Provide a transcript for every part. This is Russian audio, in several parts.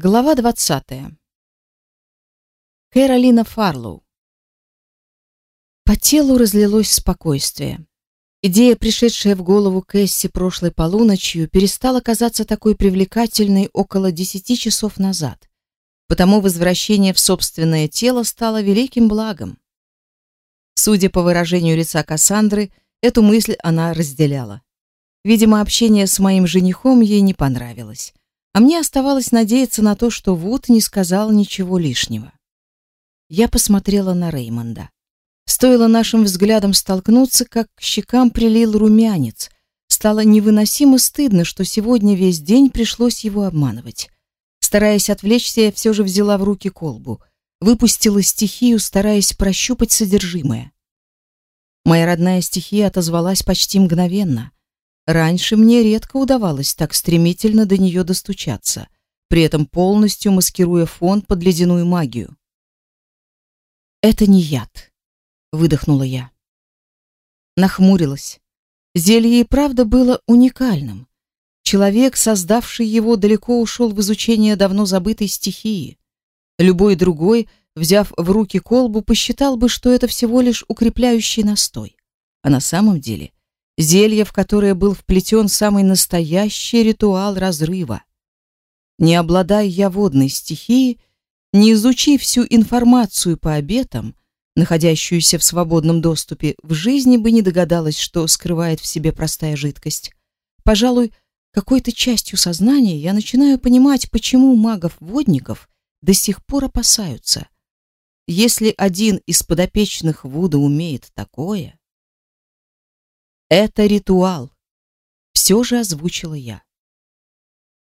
Глава 20. Кэролина Фарлоу. По телу разлилось спокойствие. Идея, пришедшая в голову Кэсси прошлой полуночью, перестала казаться такой привлекательной около десяти часов назад. Потому возвращение в собственное тело стало великим благом. Судя по выражению лица Кассандры, эту мысль она разделяла. Видимо, общение с моим женихом ей не понравилось а мне оставалось надеяться на то, что Вуд не сказал ничего лишнего. Я посмотрела на Реймонда. Стоило нашим взглядам столкнуться, как к щекам прилил румянец. Стало невыносимо стыдно, что сегодня весь день пришлось его обманывать. Стараясь отвлечься, я все же взяла в руки колбу, выпустила стихию, стараясь прощупать содержимое. Моя родная стихия отозвалась почти мгновенно. Раньше мне редко удавалось так стремительно до нее достучаться, при этом полностью маскируя фон под ледяную магию. «Это не яд», — выдохнула я. Нахмурилась. Зелье и правда было уникальным. Человек, создавший его, далеко ушел в изучение давно забытой стихии. Любой другой, взяв в руки колбу, посчитал бы, что это всего лишь укрепляющий настой. А на самом деле Зелье, в которое был вплетен самый настоящий ритуал разрыва. Не обладая я водной стихией, не изучив всю информацию по обетам, находящуюся в свободном доступе, в жизни бы не догадалась, что скрывает в себе простая жидкость. Пожалуй, какой-то частью сознания я начинаю понимать, почему магов-водников до сих пор опасаются. Если один из подопечных Вуда умеет такое, это ритуал. Все же озвучила я.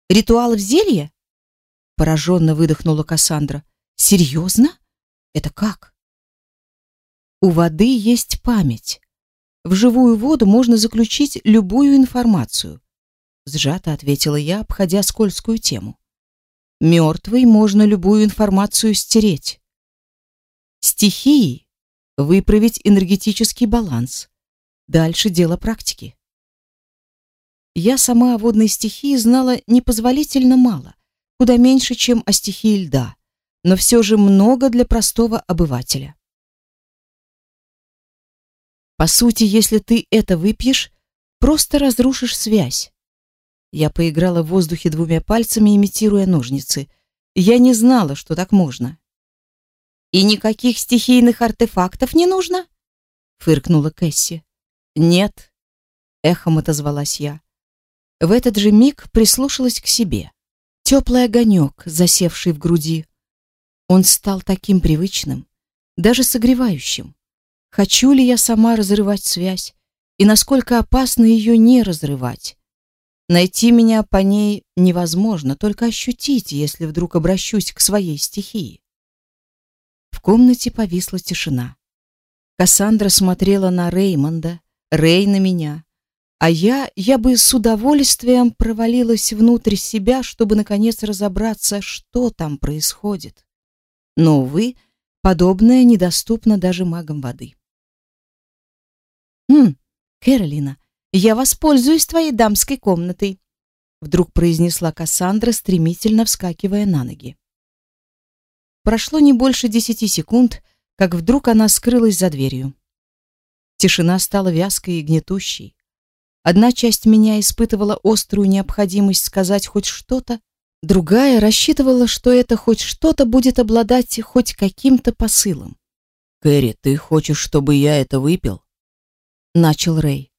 Ритуал в зелье? Пораженно выдохнула Кассандра. Серьезно? Это как? У воды есть память. В живую воду можно заключить любую информацию. Сжато ответила я, обходя скользкую тему. Мертвой можно любую информацию стереть. Стихии выправить энергетический баланс. Дальше дело практики. Я сама о водной стихии знала непозволительно мало, куда меньше, чем о стихии льда, но все же много для простого обывателя. По сути, если ты это выпьешь, просто разрушишь связь. Я поиграла в воздухе двумя пальцами, имитируя ножницы. Я не знала, что так можно. И никаких стихийных артефактов не нужно? фыркнула Кэсси. «Нет», — эхом отозвалась я. В этот же миг прислушалась к себе. Теплый огонек, засевший в груди. Он стал таким привычным, даже согревающим. Хочу ли я сама разрывать связь? И насколько опасно ее не разрывать? Найти меня по ней невозможно, только ощутить, если вдруг обращусь к своей стихии. В комнате повисла тишина. Кассандра смотрела на Реймонда, Рей на меня. А я, я бы с удовольствием провалилась внутрь себя, чтобы наконец разобраться, что там происходит. Но, увы, подобное недоступно даже магам воды. «Хм, Кэролина, я воспользуюсь твоей дамской комнатой», вдруг произнесла Кассандра, стремительно вскакивая на ноги. Прошло не больше десяти секунд, как вдруг она скрылась за дверью. Тишина стала вязкой и гнетущей. Одна часть меня испытывала острую необходимость сказать хоть что-то, другая рассчитывала, что это хоть что-то будет обладать хоть каким-то посылом. «Кэрри, ты хочешь, чтобы я это выпил?» Начал Рэй.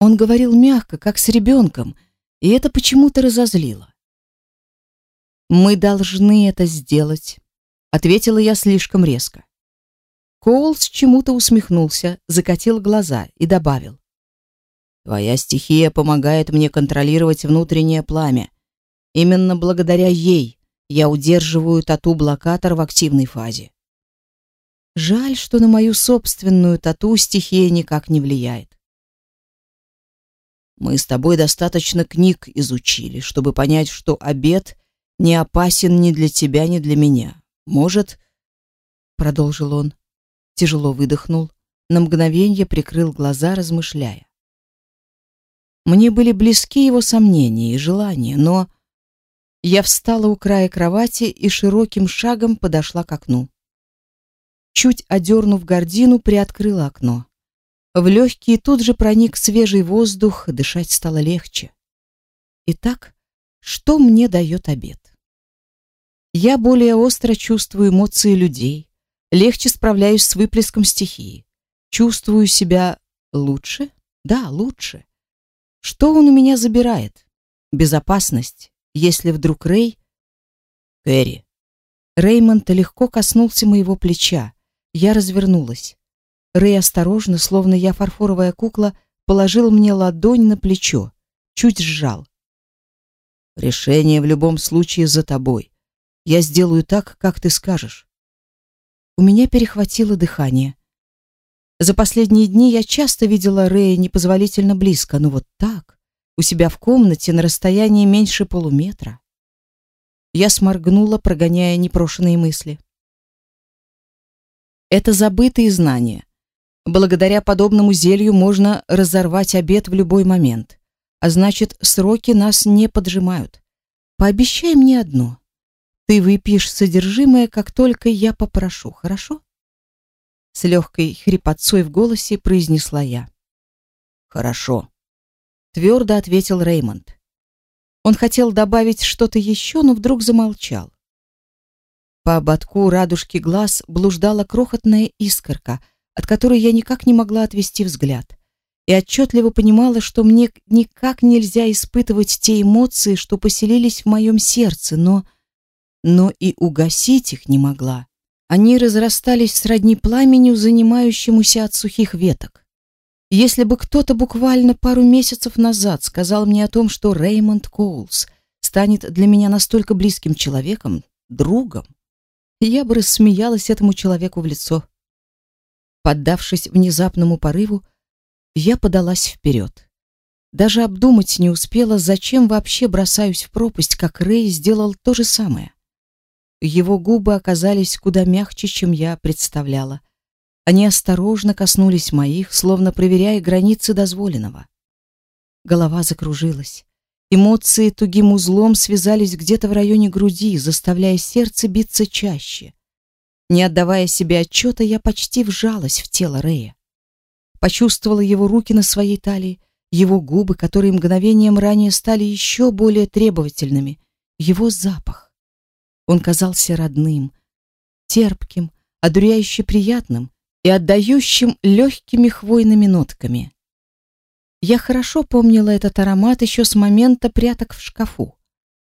Он говорил мягко, как с ребенком, и это почему-то разозлило. «Мы должны это сделать», — ответила я слишком резко. Коулс чему-то усмехнулся, закатил глаза и добавил. «Твоя стихия помогает мне контролировать внутреннее пламя. Именно благодаря ей я удерживаю тату-блокатор в активной фазе. Жаль, что на мою собственную тату стихия никак не влияет. Мы с тобой достаточно книг изучили, чтобы понять, что обед не опасен ни для тебя, ни для меня. Может, продолжил он, тяжело выдохнул, на мгновение прикрыл глаза, размышляя. Мне были близки его сомнения и желания, но Я встала у края кровати и широким шагом подошла к окну. Чуть одернув гордину, приоткрыла окно. В легкие тут же проник свежий воздух, дышать стало легче. Итак, что мне дает обед? Я более остро чувствую эмоции людей, легче справляюсь с выплеском стихии, чувствую себя лучше, да, лучше. Что он у меня забирает? Безопасность, если вдруг Рэй... Кэрри. Реймонд легко коснулся моего плеча. Я развернулась. Рэй осторожно, словно я фарфоровая кукла, положил мне ладонь на плечо, чуть сжал. Решение в любом случае за тобой. Я сделаю так, как ты скажешь. У меня перехватило дыхание. За последние дни я часто видела Рэя непозволительно близко, но вот так, у себя в комнате на расстоянии меньше полуметра. Я сморгнула, прогоняя непрошенные мысли. Это забытые знания. Благодаря подобному зелью можно разорвать обед в любой момент. А значит, сроки нас не поджимают. Пообещай мне одно. Ты выпьешь содержимое, как только я попрошу, хорошо? с легкой хрипотцой в голосе произнесла я. Хорошо, твердо ответил Реймонд. Он хотел добавить что-то еще, но вдруг замолчал. По ободку радужки глаз блуждала крохотная искорка, от которой я никак не могла отвести взгляд. И отчетливо понимала, что мне никак нельзя испытывать те эмоции, что поселились в моем сердце, но но и угасить их не могла. Они разрастались сродни пламеню, занимающемуся от сухих веток. Если бы кто-то буквально пару месяцев назад сказал мне о том, что Реймонд Коулс станет для меня настолько близким человеком, другом, я бы рассмеялась этому человеку в лицо. Поддавшись внезапному порыву, я подалась вперед. Даже обдумать не успела, зачем вообще бросаюсь в пропасть, как Рэй сделал то же самое. Его губы оказались куда мягче, чем я представляла. Они осторожно коснулись моих, словно проверяя границы дозволенного. Голова закружилась. Эмоции тугим узлом связались где-то в районе груди, заставляя сердце биться чаще. Не отдавая себе отчета, я почти вжалась в тело Рэя. Почувствовала его руки на своей талии, его губы, которые мгновением ранее стали еще более требовательными, его запах. Он казался родным, терпким, одуряюще приятным и отдающим легкими хвойными нотками. Я хорошо помнила этот аромат еще с момента пряток в шкафу.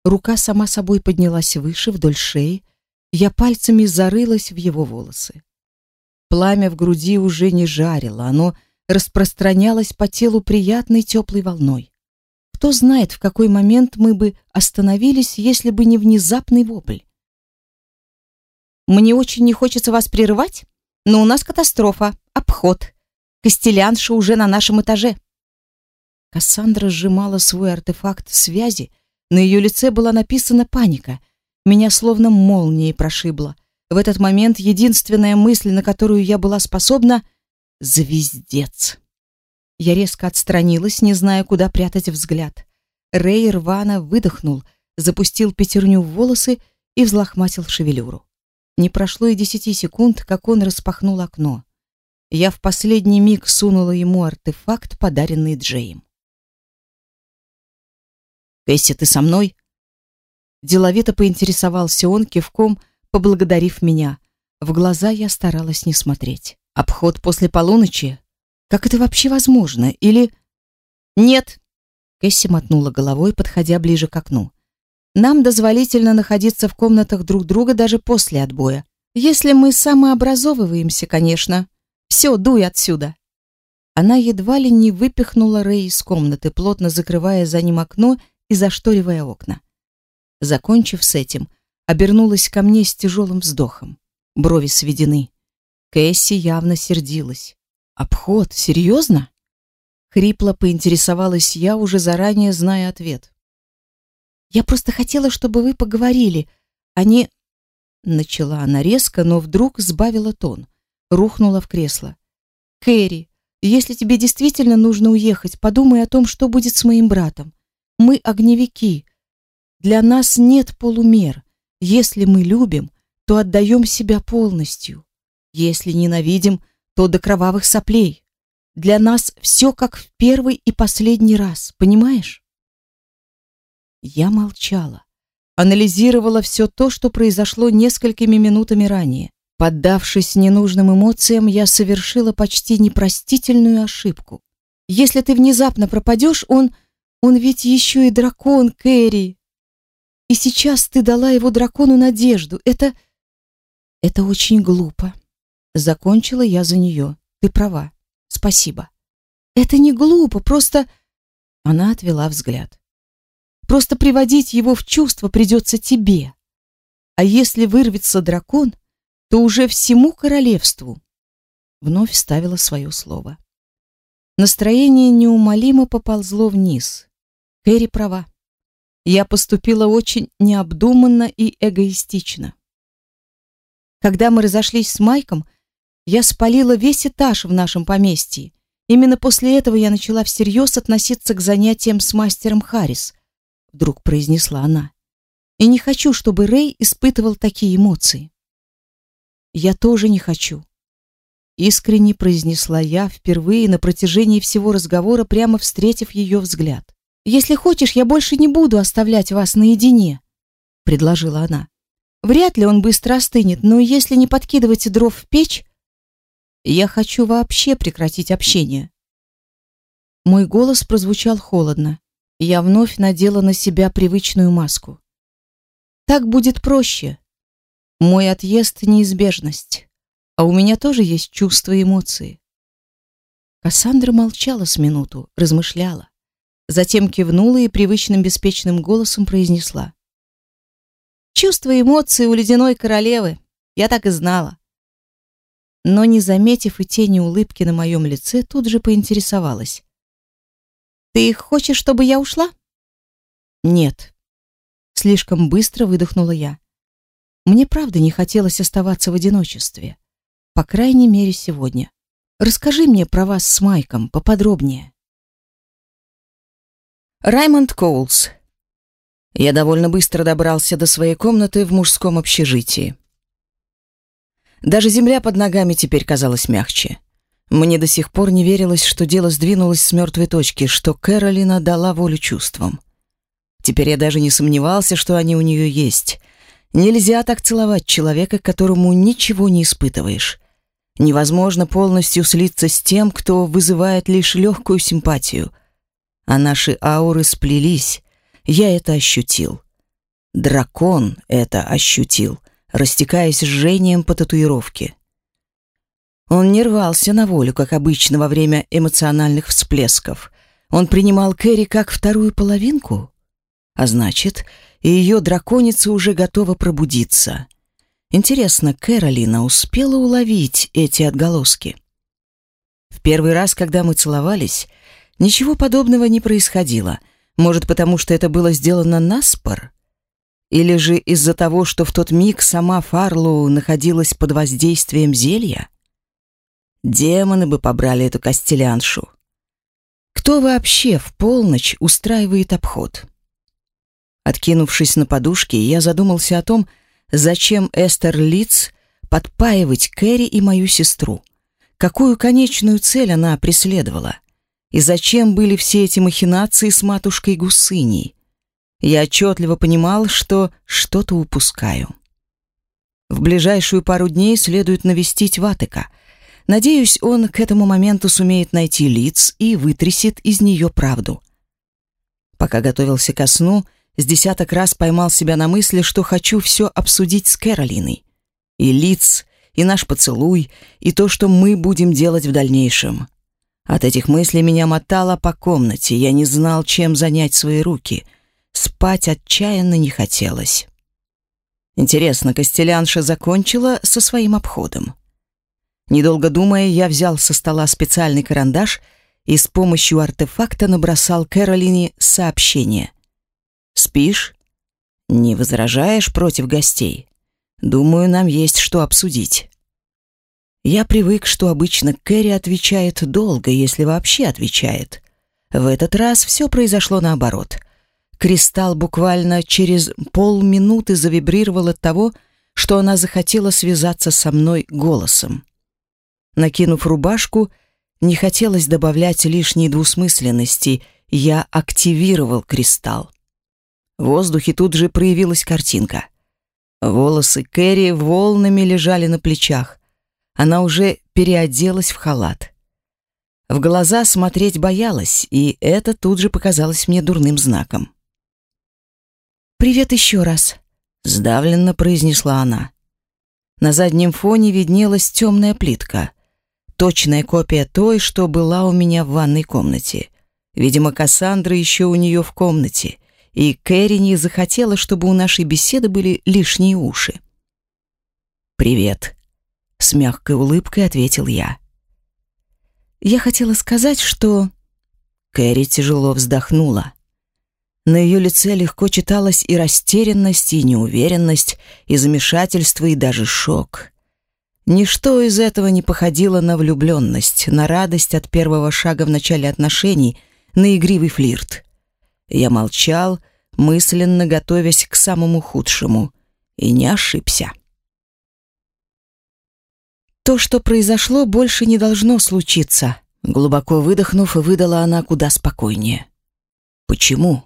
Рука сама собой поднялась выше, вдоль шеи, я пальцами зарылась в его волосы. Пламя в груди уже не жарило, оно распространялось по телу приятной теплой волной. Кто знает, в какой момент мы бы остановились, если бы не внезапный вопль. Мне очень не хочется вас прерывать, но у нас катастрофа, обход. Костелянша уже на нашем этаже. Кассандра сжимала свой артефакт связи, на ее лице была написана паника. Меня словно молнией прошибло. В этот момент единственная мысль, на которую я была способна — звездец. Я резко отстранилась, не зная, куда прятать взгляд. Рэй рвано выдохнул, запустил пятерню в волосы и взлохматил шевелюру. Не прошло и десяти секунд, как он распахнул окно. Я в последний миг сунула ему артефакт, подаренный Джейм. «Кэсси, ты со мной?» Деловито поинтересовался он, кивком поблагодарив меня. В глаза я старалась не смотреть. «Обход после полуночи? Как это вообще возможно? Или...» «Нет!» Кэсси мотнула головой, подходя ближе к окну. «Нам дозволительно находиться в комнатах друг друга даже после отбоя. Если мы самообразовываемся, конечно. Все, дуй отсюда!» Она едва ли не выпихнула Рэй из комнаты, плотно закрывая за ним окно и зашторивая окна. Закончив с этим, обернулась ко мне с тяжелым вздохом. Брови сведены. Кэсси явно сердилась. Обход, серьезно? Хрипло поинтересовалась я, уже заранее зная ответ. Я просто хотела, чтобы вы поговорили, а не начала она резко, но вдруг сбавила тон, рухнула в кресло. Кэрри, если тебе действительно нужно уехать, подумай о том, что будет с моим братом. Мы огневики. Для нас нет полумер. Если мы любим, то отдаем себя полностью. Если ненавидим, то до кровавых соплей. Для нас все как в первый и последний раз, понимаешь? Я молчала, анализировала все то, что произошло несколькими минутами ранее. Поддавшись ненужным эмоциям, я совершила почти непростительную ошибку. Если ты внезапно пропадешь, он... Он ведь еще и дракон, Кэрри. И сейчас ты дала его дракону надежду. Это... Это очень глупо. Закончила я за нее. Ты права. Спасибо. Это не глупо, просто... Она отвела взгляд. Просто приводить его в чувство придется тебе. А если вырвется дракон, то уже всему королевству. Вновь ставила свое слово. Настроение неумолимо поползло вниз. Кэрри права. Я поступила очень необдуманно и эгоистично. Когда мы разошлись с Майком, я спалила весь этаж в нашем поместье. Именно после этого я начала всерьез относиться к занятиям с мастером Харрис, вдруг произнесла она. И не хочу, чтобы Рэй испытывал такие эмоции. Я тоже не хочу, искренне произнесла я впервые на протяжении всего разговора, прямо встретив ее взгляд. Если хочешь, я больше не буду оставлять вас наедине, предложила она. Вряд ли он быстро остынет, но если не подкидывать дров в печь, я хочу вообще прекратить общение. Мой голос прозвучал холодно. Я вновь надела на себя привычную маску. Так будет проще. Мой отъезд неизбежность, а у меня тоже есть чувства и эмоции. Кассандра молчала с минуту, размышляла. Затем кивнула и привычным беспечным голосом произнесла: "Чувства и эмоции у ледяной королевы. Я так и знала". Но не заметив и тени улыбки на моем лице, тут же поинтересовалась: "Ты хочешь, чтобы я ушла?" "Нет". Слишком быстро выдохнула я. Мне правда не хотелось оставаться в одиночестве, по крайней мере, сегодня. Расскажи мне про вас с Майком поподробнее. Раймонд Коулс. Я довольно быстро добрался до своей комнаты в мужском общежитии. Даже земля под ногами теперь казалась мягче. Мне до сих пор не верилось, что дело сдвинулось с мертвой точки, что Кэролина дала волю чувствам. Теперь я даже не сомневался, что они у нее есть. Нельзя так целовать человека, которому ничего не испытываешь. Невозможно полностью слиться с тем, кто вызывает лишь легкую симпатию — а наши ауры сплелись. Я это ощутил. Дракон это ощутил, растекаясь жжением по татуировке. Он не рвался на волю, как обычно во время эмоциональных всплесков. Он принимал Кэрри как вторую половинку. А значит, и ее драконица уже готова пробудиться. Интересно, Кэролина успела уловить эти отголоски? В первый раз, когда мы целовались, Ничего подобного не происходило. Может, потому что это было сделано наспор? Или же из-за того, что в тот миг сама Фарлоу находилась под воздействием зелья? Демоны бы побрали эту костеляншу. Кто вообще в полночь устраивает обход? Откинувшись на подушке, я задумался о том, зачем Эстер Литц подпаивать Кэрри и мою сестру. Какую конечную цель она преследовала? И зачем были все эти махинации с матушкой Гусыней? Я отчетливо понимал, что что-то упускаю. В ближайшую пару дней следует навестить Ватыка. Надеюсь, он к этому моменту сумеет найти лиц и вытрясет из нее правду. Пока готовился ко сну, с десяток раз поймал себя на мысли, что хочу все обсудить с Кэролиной. И лиц, и наш поцелуй, и то, что мы будем делать в дальнейшем. От этих мыслей меня мотало по комнате, я не знал, чем занять свои руки. Спать отчаянно не хотелось. Интересно, Костелянша закончила со своим обходом. Недолго думая, я взял со стола специальный карандаш и с помощью артефакта набросал Кэролине сообщение. «Спишь? Не возражаешь против гостей? Думаю, нам есть что обсудить». Я привык, что обычно Кэрри отвечает долго, если вообще отвечает. В этот раз все произошло наоборот. Кристалл буквально через полминуты завибрировал от того, что она захотела связаться со мной голосом. Накинув рубашку, не хотелось добавлять лишней двусмысленности, я активировал кристалл. В воздухе тут же проявилась картинка. Волосы Кэрри волнами лежали на плечах. Она уже переоделась в халат. В глаза смотреть боялась, и это тут же показалось мне дурным знаком. «Привет еще раз», — сдавленно произнесла она. На заднем фоне виднелась темная плитка. Точная копия той, что была у меня в ванной комнате. Видимо, Кассандра еще у нее в комнате, и Кэрри не захотела, чтобы у нашей беседы были лишние уши. «Привет», — с мягкой улыбкой ответил я. Я хотела сказать, что... Кэрри тяжело вздохнула. На ее лице легко читалась и растерянность, и неуверенность, и замешательство, и даже шок. Ничто из этого не походило на влюбленность, на радость от первого шага в начале отношений, на игривый флирт. Я молчал, мысленно готовясь к самому худшему, и не ошибся. То, что произошло, больше не должно случиться. Глубоко выдохнув, выдала она куда спокойнее. Почему?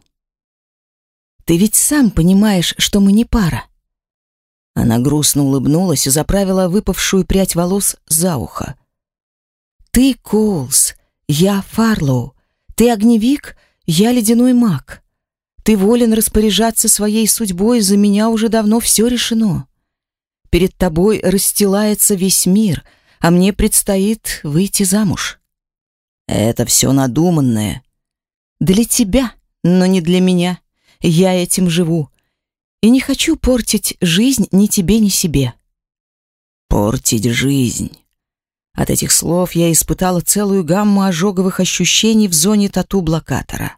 Ты ведь сам понимаешь, что мы не пара. Она грустно улыбнулась и заправила выпавшую прядь волос за ухо. Ты Коулс, я Фарлоу. Ты огневик, я ледяной маг. Ты волен распоряжаться своей судьбой, за меня уже давно все решено. Перед тобой расстилается весь мир, а мне предстоит выйти замуж. Это все надуманное. Для тебя, но не для меня. Я этим живу. И не хочу портить жизнь ни тебе, ни себе. Портить жизнь. От этих слов я испытала целую гамму ожоговых ощущений в зоне тату-блокатора.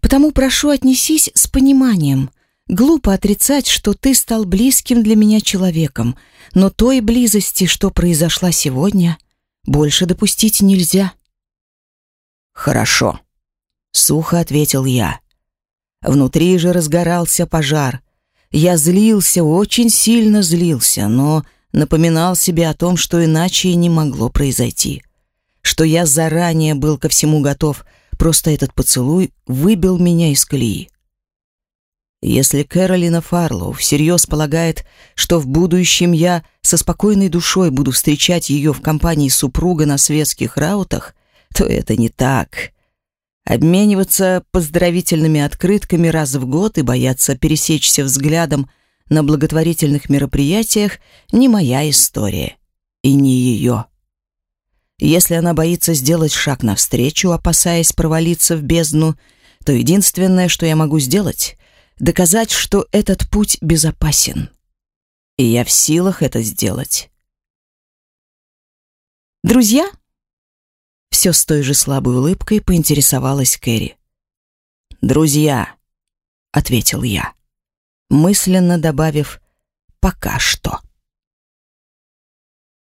Потому прошу, отнесись с пониманием. Глупо отрицать, что ты стал близким для меня человеком, но той близости, что произошла сегодня, больше допустить нельзя. Хорошо, сухо ответил я. Внутри же разгорался пожар. Я злился, очень сильно злился, но напоминал себе о том, что иначе и не могло произойти. Что я заранее был ко всему готов, просто этот поцелуй выбил меня из колеи. Если Кэролина Фарлоу всерьез полагает, что в будущем я со спокойной душой буду встречать ее в компании супруга на светских раутах, то это не так. Обмениваться поздравительными открытками раз в год и бояться пересечься взглядом на благотворительных мероприятиях не моя история и не ее. Если она боится сделать шаг навстречу, опасаясь провалиться в бездну, то единственное, что я могу сделать — доказать, что этот путь безопасен. И я в силах это сделать. «Друзья?» Все с той же слабой улыбкой поинтересовалась Кэрри. «Друзья», — ответил я, мысленно добавив «пока что».